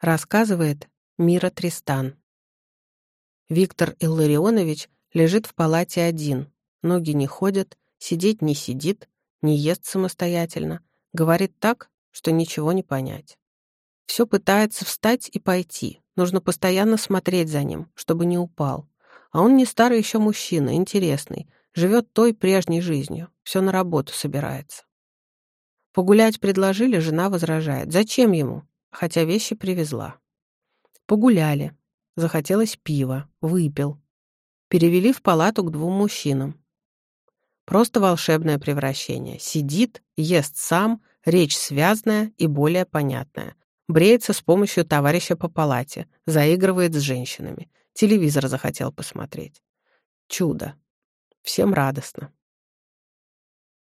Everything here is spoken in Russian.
Рассказывает Мира Тристан. Виктор Илларионович лежит в палате один. Ноги не ходят, сидеть не сидит, не ест самостоятельно. Говорит так, что ничего не понять. Все пытается встать и пойти. Нужно постоянно смотреть за ним, чтобы не упал. А он не старый еще мужчина, интересный. Живет той прежней жизнью. Все на работу собирается. Погулять предложили, жена возражает. Зачем ему? Хотя вещи привезла. Погуляли. Захотелось пива. Выпил. Перевели в палату к двум мужчинам. Просто волшебное превращение. Сидит, ест сам, речь связная и более понятная. Бреется с помощью товарища по палате, заигрывает с женщинами. Телевизор захотел посмотреть. Чудо. Всем радостно.